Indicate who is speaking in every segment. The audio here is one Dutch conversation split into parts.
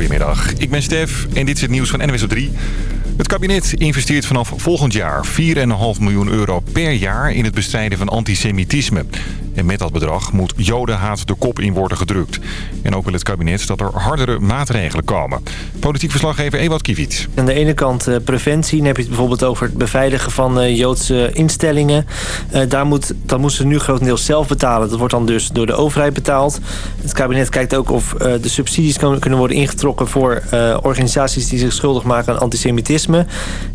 Speaker 1: Goedemiddag, ik ben Stef en dit is het nieuws van NWS 3. Het kabinet investeert vanaf volgend jaar 4,5 miljoen euro per jaar in het bestrijden van antisemitisme. En met dat bedrag moet jodenhaat de kop in worden gedrukt. En ook wil het kabinet dat er hardere maatregelen komen. Politiek verslaggever Ewout Kiviet.
Speaker 2: Aan de ene kant uh, preventie. Dan heb je het bijvoorbeeld over het beveiligen van uh, Joodse instellingen. Uh, daar moet, dat moeten ze nu grotendeels zelf betalen. Dat wordt dan dus door de overheid betaald. Het kabinet kijkt ook of de subsidies kunnen worden ingetrokken... voor organisaties die zich schuldig maken aan antisemitisme.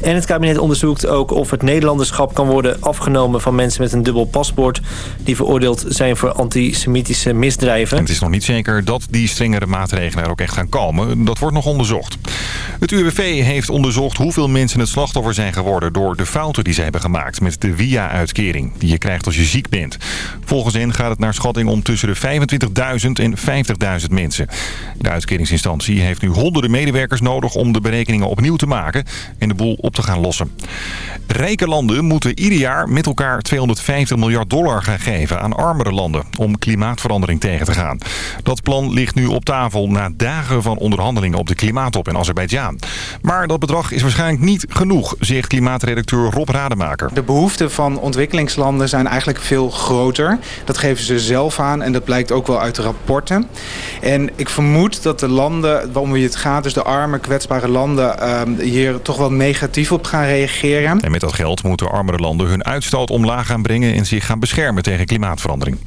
Speaker 2: En het kabinet onderzoekt ook of het Nederlanderschap kan worden afgenomen... van mensen met een dubbel paspoort... die veroordeeld zijn voor antisemitische misdrijven.
Speaker 1: En het is nog niet zeker dat die strengere maatregelen er ook echt gaan komen. Dat wordt nog onderzocht. Het UWV heeft onderzocht hoeveel mensen het slachtoffer zijn geworden... door de fouten die ze hebben gemaakt met de WIA-uitkering... die je krijgt als je ziek bent. Volgens hen gaat het naar schatting om tussen de 25.000 en 50.000 mensen. De uitkeringsinstantie heeft nu honderden medewerkers nodig... om de berekeningen opnieuw te maken en de boel op te gaan lossen. Rijke landen moeten ieder jaar met elkaar 250 miljard dollar gaan geven aan armere landen om klimaatverandering tegen te gaan. Dat plan ligt nu op tafel na dagen van onderhandelingen op de klimaattop in Azerbeidzjan. Maar dat bedrag is waarschijnlijk niet genoeg, zegt klimaatredacteur Rob Rademaker.
Speaker 3: De behoeften van ontwikkelingslanden zijn eigenlijk veel groter. Dat geven ze zelf aan en dat blijkt ook wel uit de rapporten. En ik vermoed dat de landen waarom wie het gaat, dus de arme, kwetsbare landen, hier toch wel negatief op gaan reageren.
Speaker 1: En met dat geld moeten armere landen hun uitstoot omlaag gaan brengen en zich gaan beschermen tegen klimaatverandering verandering.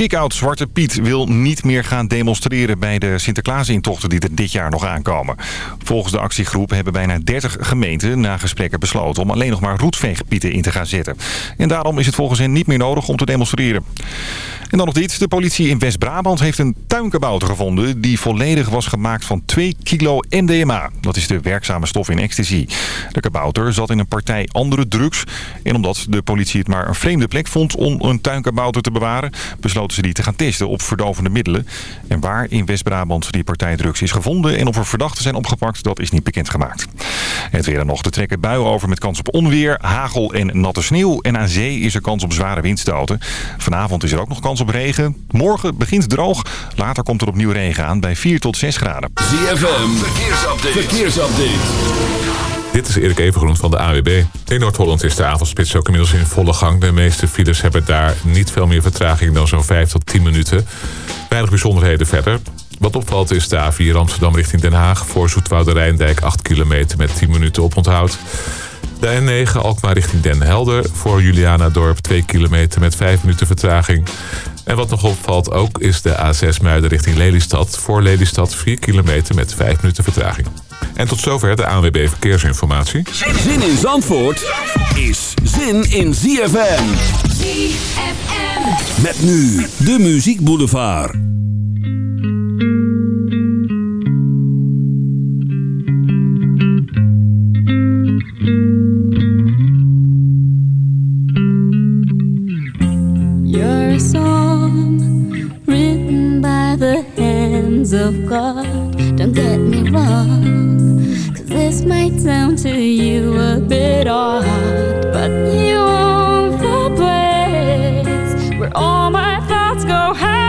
Speaker 1: Kick-out Zwarte Piet wil niet meer gaan demonstreren bij de Sinterklaasintochten die er dit jaar nog aankomen. Volgens de actiegroep hebben bijna 30 gemeenten na gesprekken besloten om alleen nog maar roetveegpieten in te gaan zetten. En daarom is het volgens hen niet meer nodig om te demonstreren. En dan nog dit. De politie in West-Brabant heeft een tuinkabouter gevonden... die volledig was gemaakt van 2 kilo MDMA. Dat is de werkzame stof in ecstasy. De kabouter zat in een partij andere drugs. En omdat de politie het maar een vreemde plek vond om een tuinkabouter te bewaren... ze die te gaan testen op verdovende middelen. En waar in West-Brabant die partij drugs is gevonden... en of er verdachten zijn opgepakt, dat is niet bekendgemaakt. Het weer dan nog. te trekken buien over met kans op onweer, hagel en natte sneeuw. En aan zee is er kans op zware windstoten. Vanavond is er ook nog kans op regen. Morgen begint droog. Later komt er opnieuw regen aan bij 4 tot 6 graden.
Speaker 4: ZFM, verkeersupdate.
Speaker 5: Dit is Erik Evengroen van de AWB. In Noord-Holland is de avondspits ook inmiddels in volle gang. De meeste files hebben daar niet veel meer vertraging dan zo'n 5 tot 10 minuten. Weinig bijzonderheden verder. Wat opvalt is de A4 Amsterdam richting Den Haag... voor Zoetwoude Rijndijk 8 kilometer met 10 minuten oponthoud. De N9 Alkmaar richting Den Helder voor Juliana Dorp 2 kilometer met 5 minuten vertraging. En wat nog opvalt ook is de A6 Muiden richting Lelystad. Voor Lelystad 4 kilometer met 5 minuten vertraging. En tot zover de ANWB Verkeersinformatie.
Speaker 4: Zin in Zandvoort is zin in ZFM.
Speaker 6: ZFM.
Speaker 4: Met nu de Muziek Boulevard.
Speaker 7: You're a song written by the of God. Don't get me wrong, cause this might sound to you a bit odd, but you own the place where all my thoughts go hiding.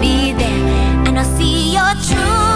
Speaker 8: Be there, and I'll see your true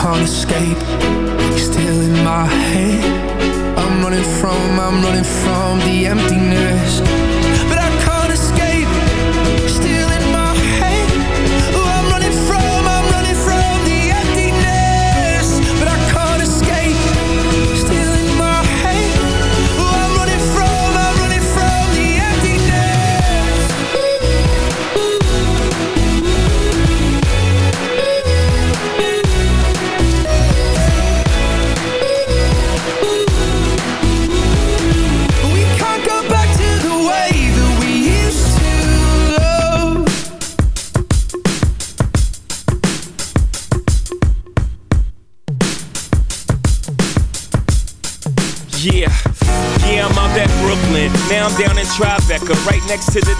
Speaker 9: Can't escape. You're still in my head. I'm running from, I'm running from the emptiness.
Speaker 10: Next to the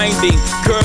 Speaker 10: finding. Girl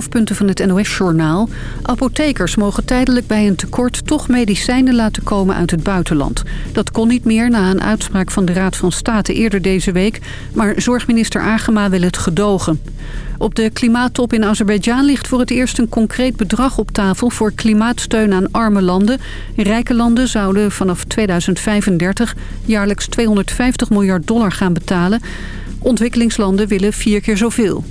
Speaker 11: Hoofdpunten van het NOS-journaal. Apothekers mogen tijdelijk bij een tekort toch medicijnen laten komen uit het buitenland. Dat kon niet meer na een uitspraak van de Raad van State eerder deze week... maar zorgminister Agema wil het gedogen. Op de klimaattop in Azerbeidzjan ligt voor het eerst een concreet bedrag op tafel... voor klimaatsteun aan arme landen. Rijke landen zouden vanaf 2035 jaarlijks 250 miljard dollar gaan betalen. Ontwikkelingslanden willen vier keer zoveel.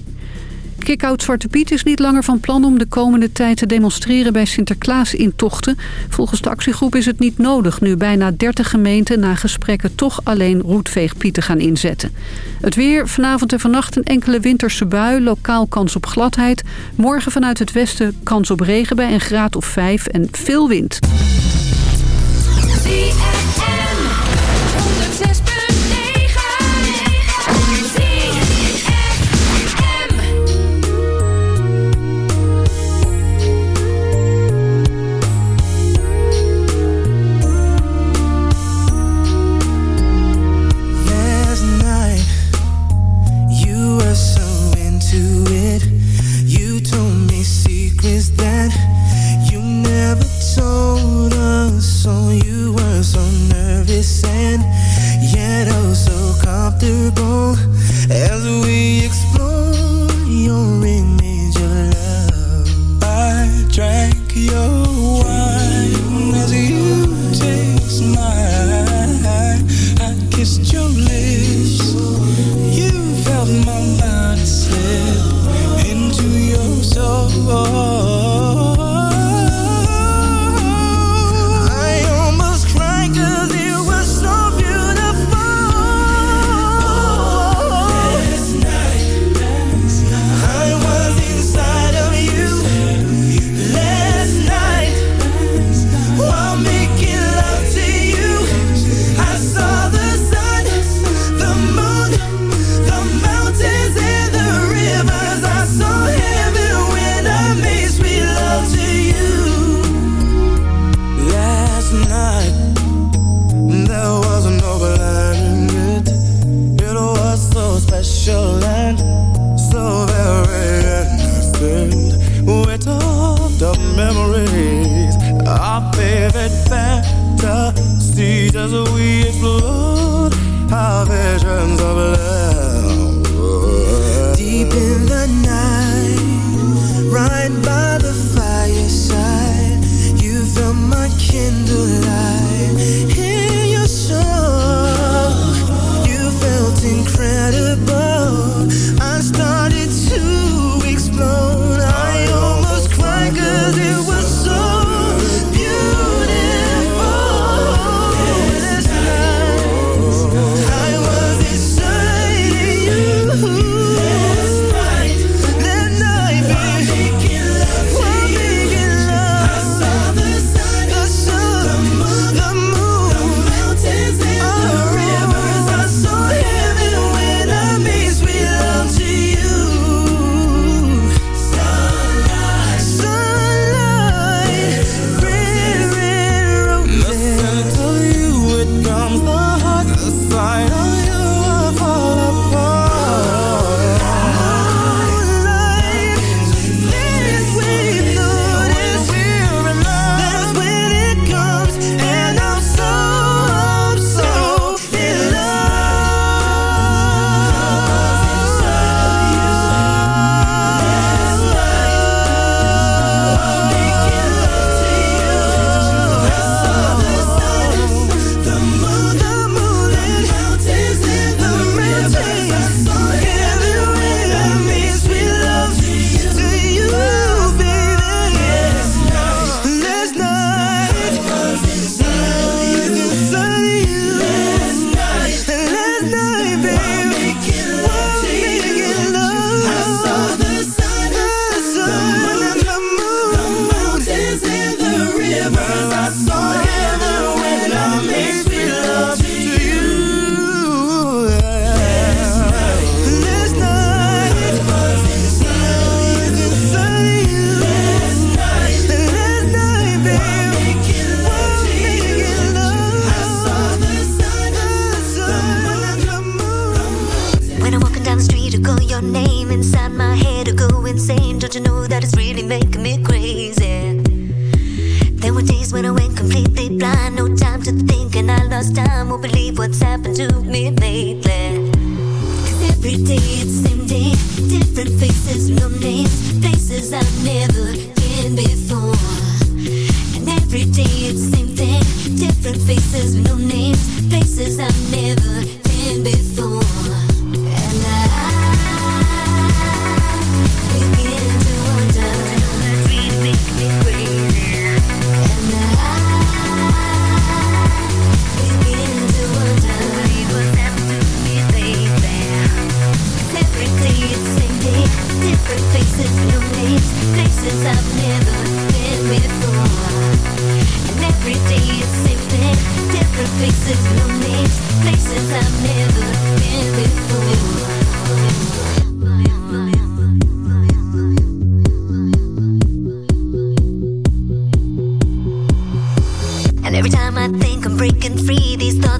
Speaker 11: Kickout Zwarte Piet is niet langer van plan om de komende tijd te demonstreren bij Sinterklaas-intochten. Volgens de actiegroep is het niet nodig nu bijna 30 gemeenten na gesprekken toch alleen roetveegpieten gaan inzetten. Het weer, vanavond en vannacht een enkele winterse bui, lokaal kans op gladheid. Morgen vanuit het westen kans op regen bij een graad of 5 en veel wind.
Speaker 9: So nervous and yet oh so comfortable as we explore your image of love. I drank your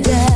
Speaker 12: down.